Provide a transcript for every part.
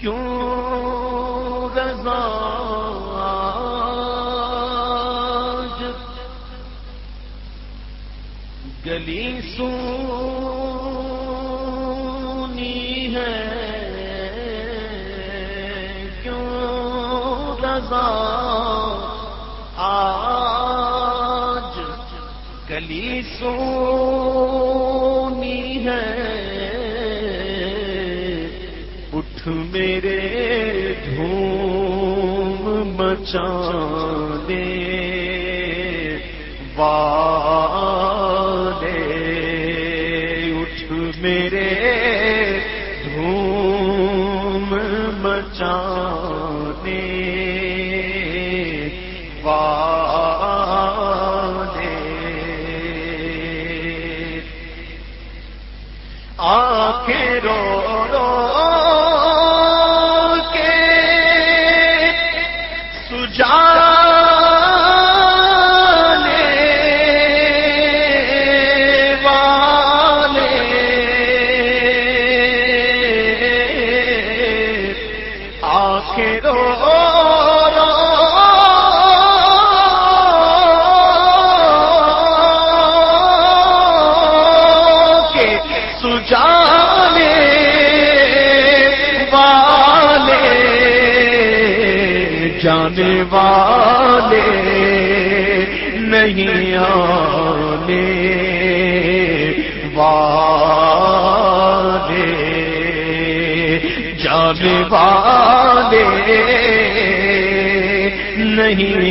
کیوں رضا گلی سونی ہے کیوں رضا آج؟ گلی سونی میرے دھوم مچانے والے اٹھ میرے دھوم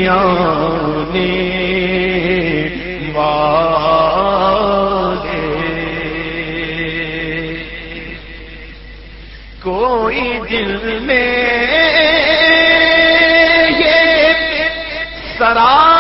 آنے والے کوئی دل میں یہ سرا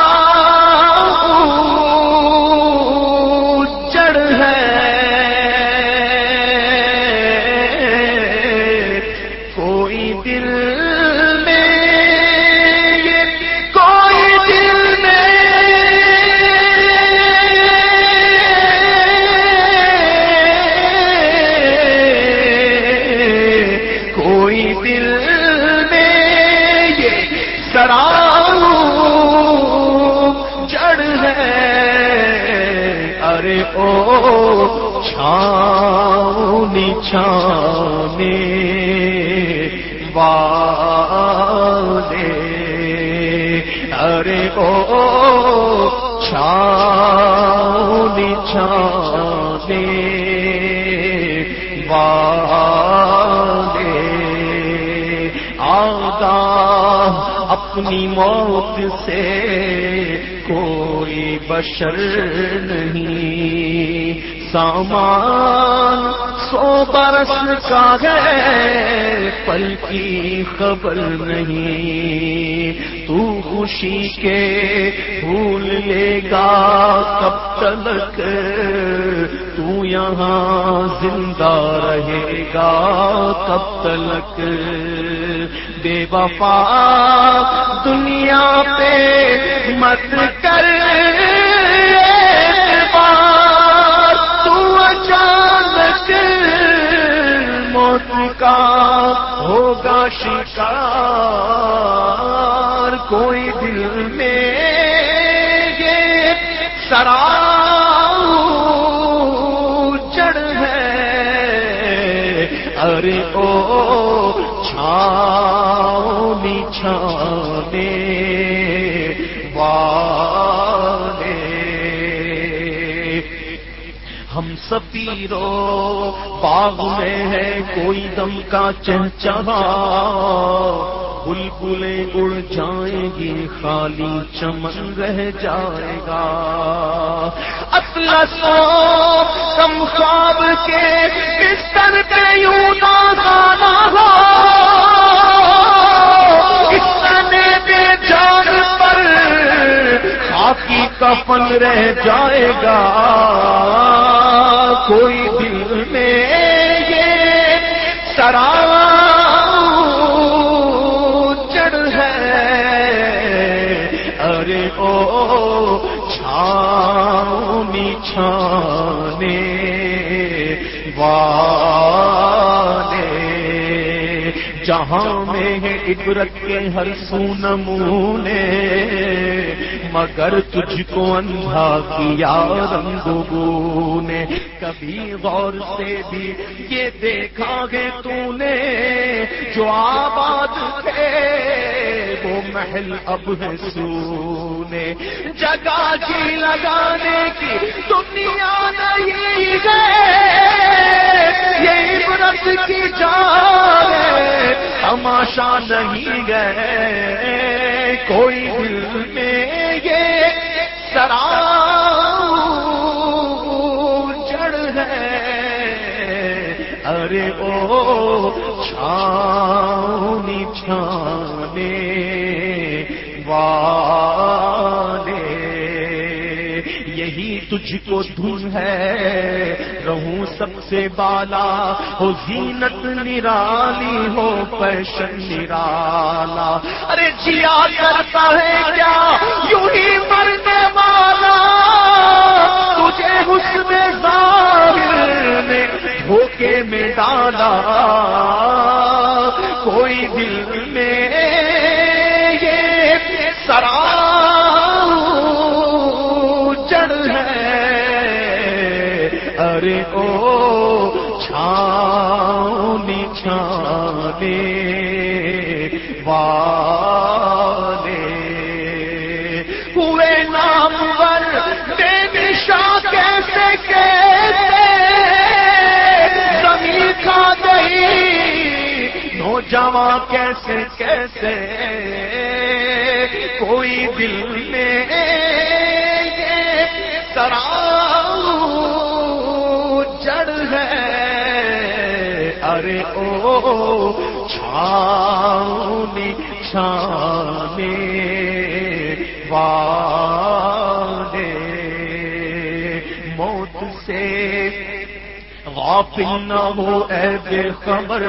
او چھاؤ نچھانے والے۔ ارے او چھاؤ نچھانے والے۔ آگاہ اپنی موت سے کوئی بشر نہیں۔ سامان سو برس کا ہے، پل کی خبر نہیں۔ تو خوشی کے بھول لے گا کب تلک۔ تو یہاں زندہ رہے گا کب تلک۔ بے وفا دنیا پہ مت کر۔ کا ہوگا شکار کوئی دل میں یہ سرا چڑھ ہے۔ ارے او چھاؤ چھاؤ۔ ہم سپیرو باغ میں ہے کوئی دم کا چہچہا۔ بلبلیں اڑ جائیں گی خالی چمن رہ جائے گا۔ اطلسو کم خواب کے بستر پہ یوں نہ گانا ہو۔ خاکی کفن رہ جائے گا۔ کوئی دل میں یہ سرا چڑھ ہے۔ ارے او چھاؤ نچھانے والے۔ جہاں میں ہے عبرت کے ہر سو نمونے۔ مگر تجھ کو اندھا کیا رنگ نے۔ کبھی غور سے بھی یہ دیکھا گے تو نے جو آباد تھے، وہ محل اب ہے سونے۔ جگہ کی لگانے کی دنیا نہیں گئے، یہ عبرت کی جان تماشا نہیں گئے۔ کوئی دل میں یہ سرا جڑ ہے۔ ارے او چھانی چھانے والے، یہی تجھ کو دھن ہے۔ رہوں سب سے بالا ہو زینت نرالی ہو پیشن نرالا۔ ارے جیا کرتا ہے کیا؟ یوں ہی مرنے والا۔ تجھے حسن ظاہر نے دھوکے میں ڈالا۔ کوئی دل میں یہ سرا نوجوان کیسے؟ کوئی دل میں یہ سرا جڑ ہے، ارے او چھانی چھانے والے موت سے غافل نہ ہو اے بے خبر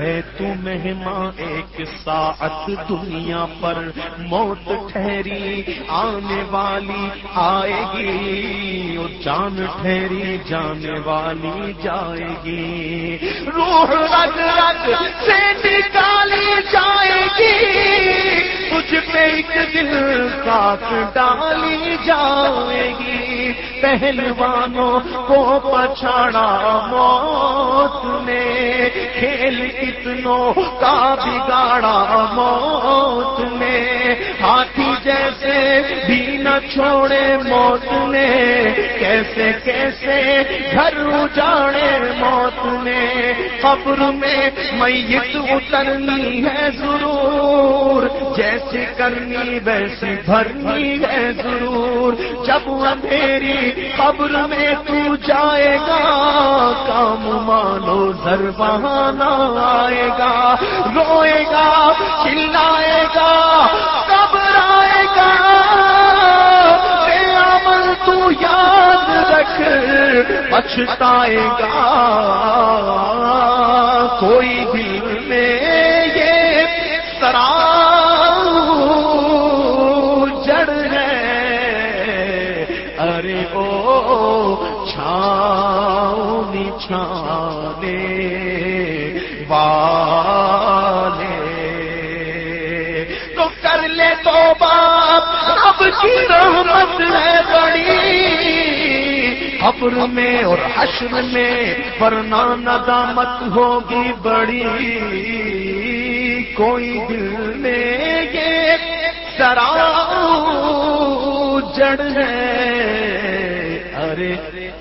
ہے تو مہمان ایک ساعت دنیا پر موت ٹھہری، آنے والی آئے گی۔ اور جان ٹھہری، جانے والی جائے گی۔ روح رگ رگ سے نکالی جائے گی۔ تجھ پہ ایک دل کاٹ ڈالی جائے گی۔ پہلوانوں کو پچھاڑا موت نے کھیل کتنوں کا بگاڑا موت نے ہاتھی جیسے بھی نہ چھوڑے موت نے، کیسے کیسے گھر اجاڑے موت نے۔ قبر میں میت اترنی ہے ضرور جیسے کرنی ویسی بھرنی ہے ضرور۔ جب اندھیری قبر میں تو جائے گا، کام مانو زر بہانا آئے گا۔ روئے گا، چلائے گا پچھتائے گا۔ کوئی دل میں یہ سرا جڑ ہے۔ ارے او چھاؤنی چھانے والے۔ تو کر لے تو باپ اب کی رحمت ہے بڑی۔ قبر میں اور حشر میں ورنہ ندامت ہوگی بڑی۔ کوئی دل میں یہ سرا جڑ ہے ارے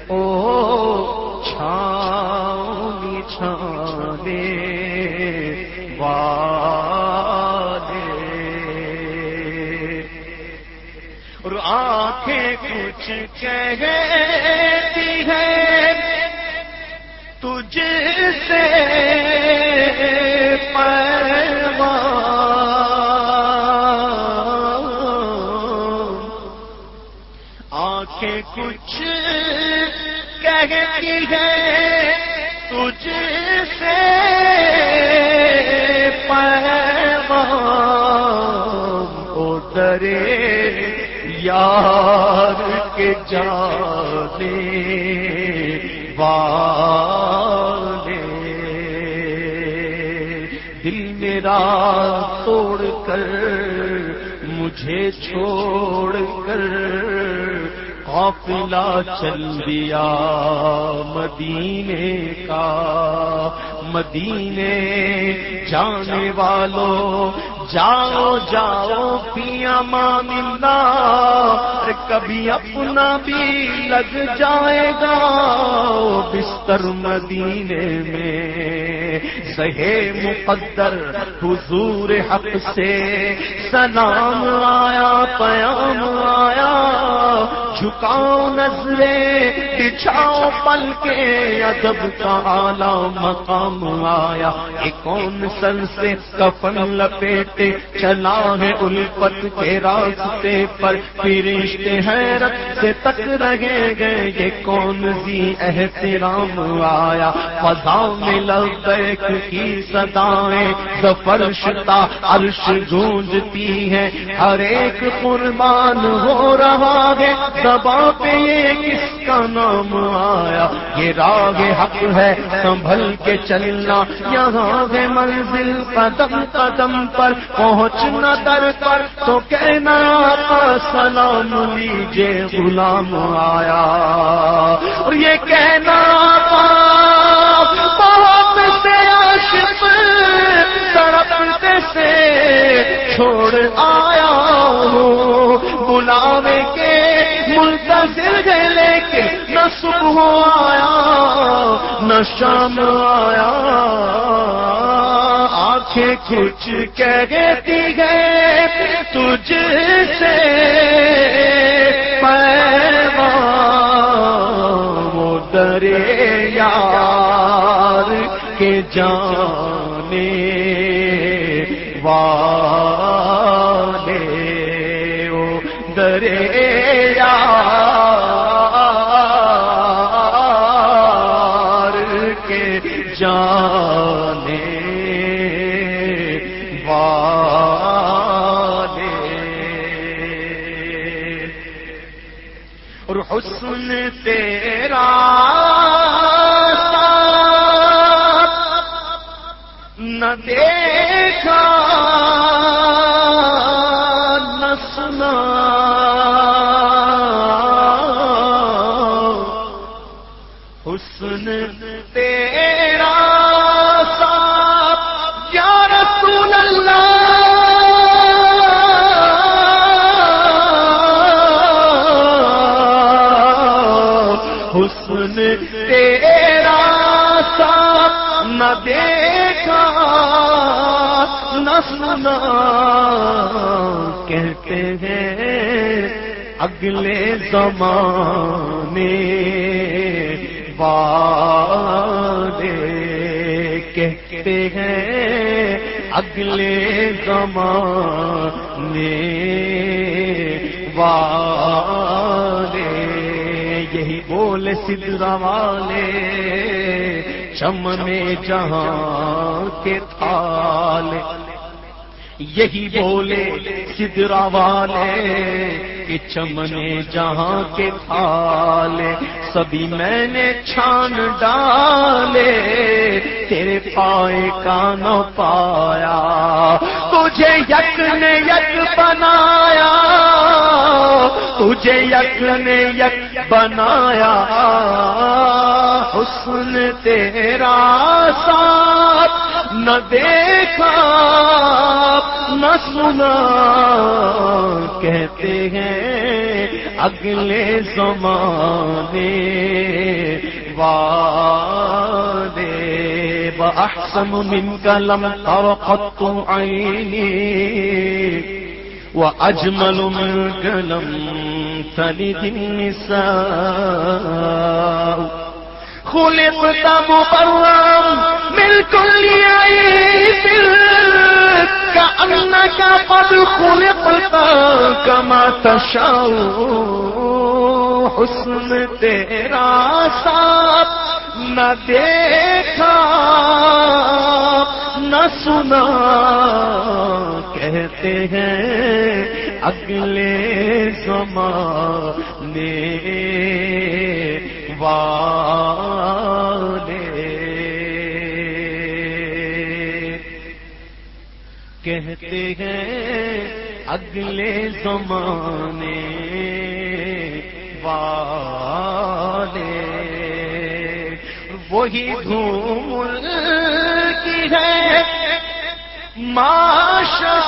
او چھانی چھانے۔ کہتی ہے، تجھ سے پیغام آنکھیں کچھ کہتی ہے، تجھ سے پیغام او درے یار۔ کے جانے والے۔ دل میرا توڑ کر، مجھے چھوڑ کر، قافلہ چل دیا مدینے کا۔ مدینے جانے والوں جاؤ جاؤ پیا ماملہ کبھی اپنا بھی لگ جائے گا۔ بستر مدینے میں سہے مقدر حضور حق سے سلام آیا، پیام آیا۔ جھکاؤ نظریں، بچھاؤ پل کے ادب کا آلہ مقام آیا۔ ایک کون سر سے کفن لپیٹے، چلا ہے الپت کے راستے پر۔ فرشتے حیرت سے تک رہے گئے، یہ کون سی احترام آیا۔ فضا میں لبیک کی سدائیں فرشتا عرش گونجتی ہے ہر ایک قربان ہو رہا ہے دبا پہ یہ کس کا نام آیا؟ یہ راگ حق ہے، سنبھل کے چلنا، یہاں ہے منزل قدم قدم پر پہنچنا در پر تو کہنا سلام لیجیے غلام آیا۔ اور یہ کہنا بہت سے عاشق تڑپتے سے چھوڑ آیا ہوں، بلاوے کے منتظر ہے لیکن نہ صبح آیا، نہ شام آیا۔ آنکھیں کچھ کہتی گئے تجھ سے۔ وہ درے یار کے جانے والے۔ سنا حسن تیرا صاحب یا رسول اللہ۔ حسن تیرا صاحب نہ دیکھا نہ سنا۔ کہتے ہیں۔ اگلے زمانے والے کہتے ہیں، اگلے زمانے والے یہی بولے سدرا والے چمنے جہاں کے تھالے یہی بولے سدرا والے کہ چمنے جہاں کے تھالے سبھی میں نے چھان ڈالے، تیرے پائے کا نہ پایا، تجھے یک نے یک بنایا، تجھے یک نے یک بنایا، حسن تیرا ساتھ نہ دیکھا۔ نہ سنا، کہتے ہیں اگلے زمانے والے۔ وأحسن منك لم تر قط عيني وأجمل منك لم تلد النساء۔ خلقت مبرم من كل عيب كأنك قد خلقت كما تشاء حسن تیرا ساتھ نہ دیکھا، نہ سنا۔ کہتے ہیں اگلے زمانے والے کہتے ہیں، اگلے زمانے والے۔ وہی دھوم کی ہے۔ ماشا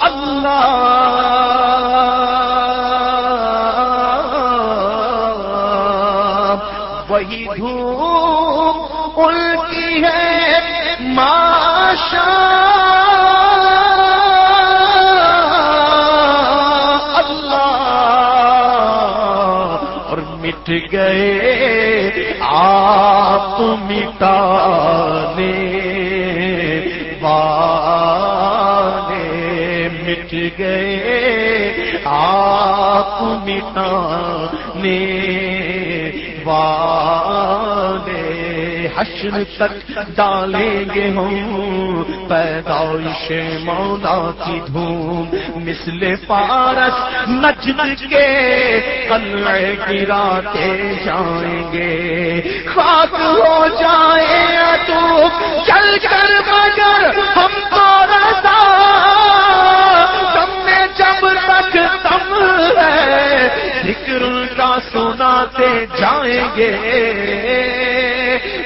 اللہ وہی دھوم ان کی ہے۔ ماشا اللہ اور مٹ گئے آپ مٹانے والے مٹ گئے آپ مٹانے حشر تک ڈالیں گے ہم، پیدائش مولا کی دھوم۔ مثل پارس نجد کے کلع گراتے جائیں گے۔ خاک ہو جائے تو چل کر مگر ہم تو رضا۔ تم نے جب تک تم ہے، ذکر کا سناتے جائیں گے۔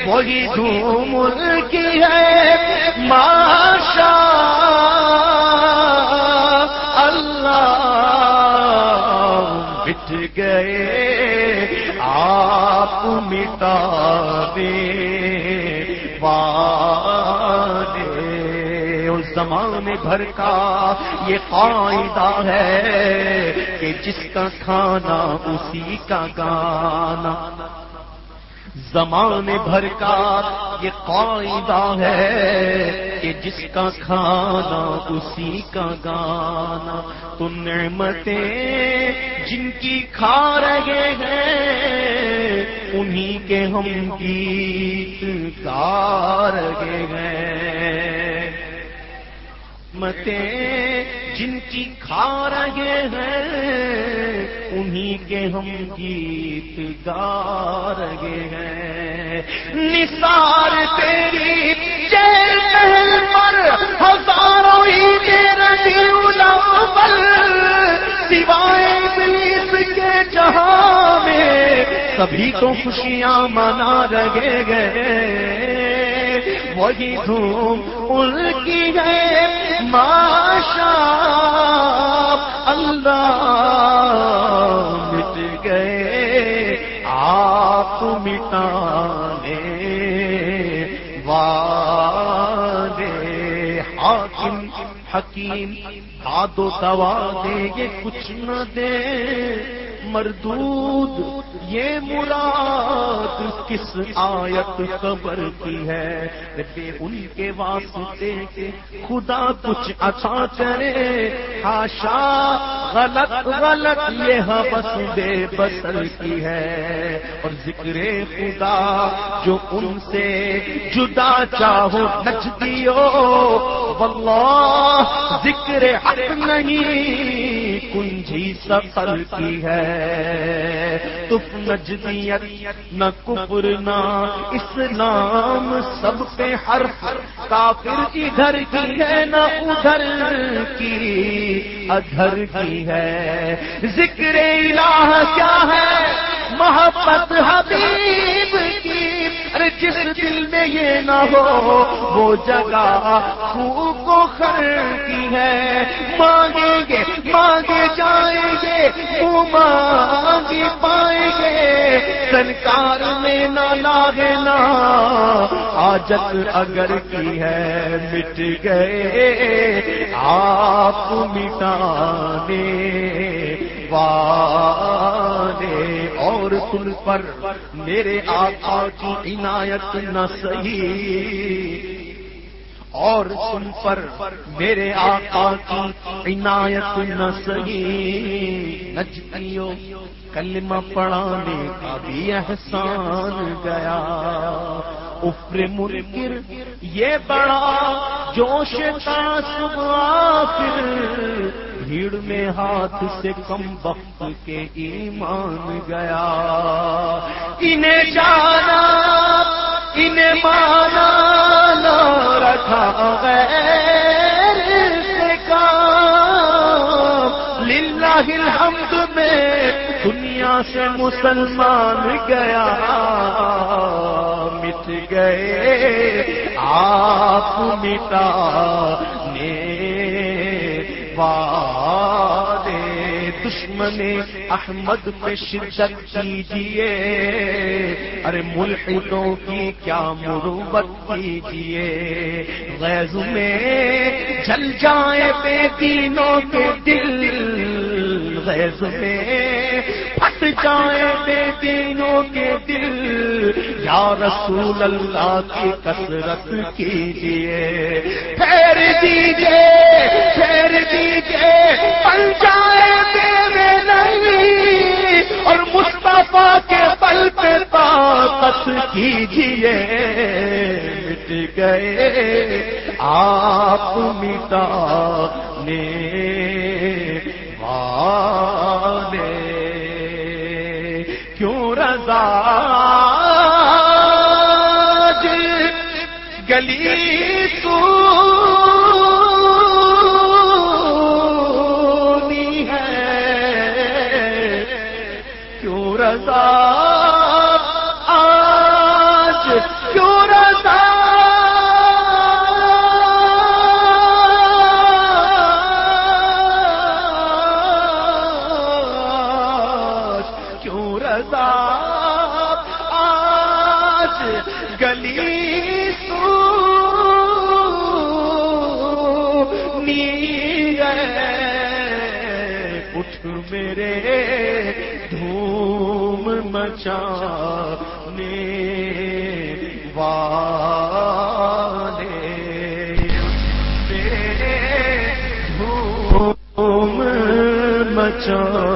وہی دھوم کی ہے۔ ماشا اللہ بٹ گئے۔ آپ مٹا دے۔ اس زمانے بھر کا یہ قاعدہ ہے کہ جس کا کھانا اسی کا گانا۔ زمانے بھر کا یہ قاعدہ ہے کہ جس کا کھانا اسی کا گانا تو نعمتیں جن کی کھا رہے ہیں انہی کے ہم گیت گا رہے ہیں۔ متیں جن کی کھا رہے ہیں انہی کے ہم گیت گا رہے ہیں۔ نثار تیری جیل محل پر ہزاروں ہی پر سوائے ابلیس کے جہاں میں سبھی تو خوشیاں منا رہے گئے وہی دھوم ان کی ہے۔ ماشا اللہ مٹ گئے، آپ مٹانے والے۔ حاکم، حکیم، داد دوا دے، یہ کچھ نہ دے۔ مردود، یہ مراد کس آیت قبر کی ہے؟ بے ان کے واسطے کے خدا کچھ اچھا کرے۔ ہاشا غلط غلط، یہ حوث بے بسر کی ہے۔ اور ذکر خدا جو ان سے جدا چاہو نچ دیو واللہ، ذکر حق نہیں۔ کنجی سفر کی ہے۔ تف نجدیت نہ کفر نہ اسلام سب پہ ہر کافر ادھر کی ہے نہ ادھر کی ادھر کی ہے۔ ذکر الہ کیا ہے؟ محبت حبیب کی۔ ارے جس دل میں یہ نہ ہو، وہ جگہ خوب کو خر کی ہے۔ مانگیں گے مانگے جائیں گے وہ مانگی پائیں گے۔ سرکار میں نہ لاگے نا آجت اگر کی ہے، مٹ گئے۔ آپ مٹانے والے، اور تم پر میرے آقا کی عنایت نہ صحیح۔ اور تم پر میرے آقا کی عنایت نہ صحیح نجتیو کلمہ پڑھانے کا بھی احسان گیا۔ افر منکر، یہ بڑا جوش کا صبح پھر بھیڑ میں ہاتھ سے کم وقت کے ایمان گیا۔ انہیں جانا انہیں مانا نہ رکھا غیر سے کام۔ للہ الحمد میں دنیا سے مسلمان گیا۔ مٹ گئے۔ آپ مٹا نے۔ واہ دشمن احمد پہ شدت کیجیے ارے ملحدوں کی کیا مروبت کیجیے غیظ میں جل جائے بے دینوں کے دل۔ غیظ میں پھٹ بے دینوں کے دل۔ یا رسول اللہ کی کثرت کیجیے پھیر دیجیے پھیر دیجیے پل جائے نہیں اور مصطفیٰ کے پل پہ طاقت کیجیے مٹ گئے آپ مٹا نے والے۔ کیوں گلی تو کیوں رضا؟ آج کیوں رضا؟ رضا؟ گلی سو اٹھ میرے دھوم مچانے والے۔ میرے دھوم مچانے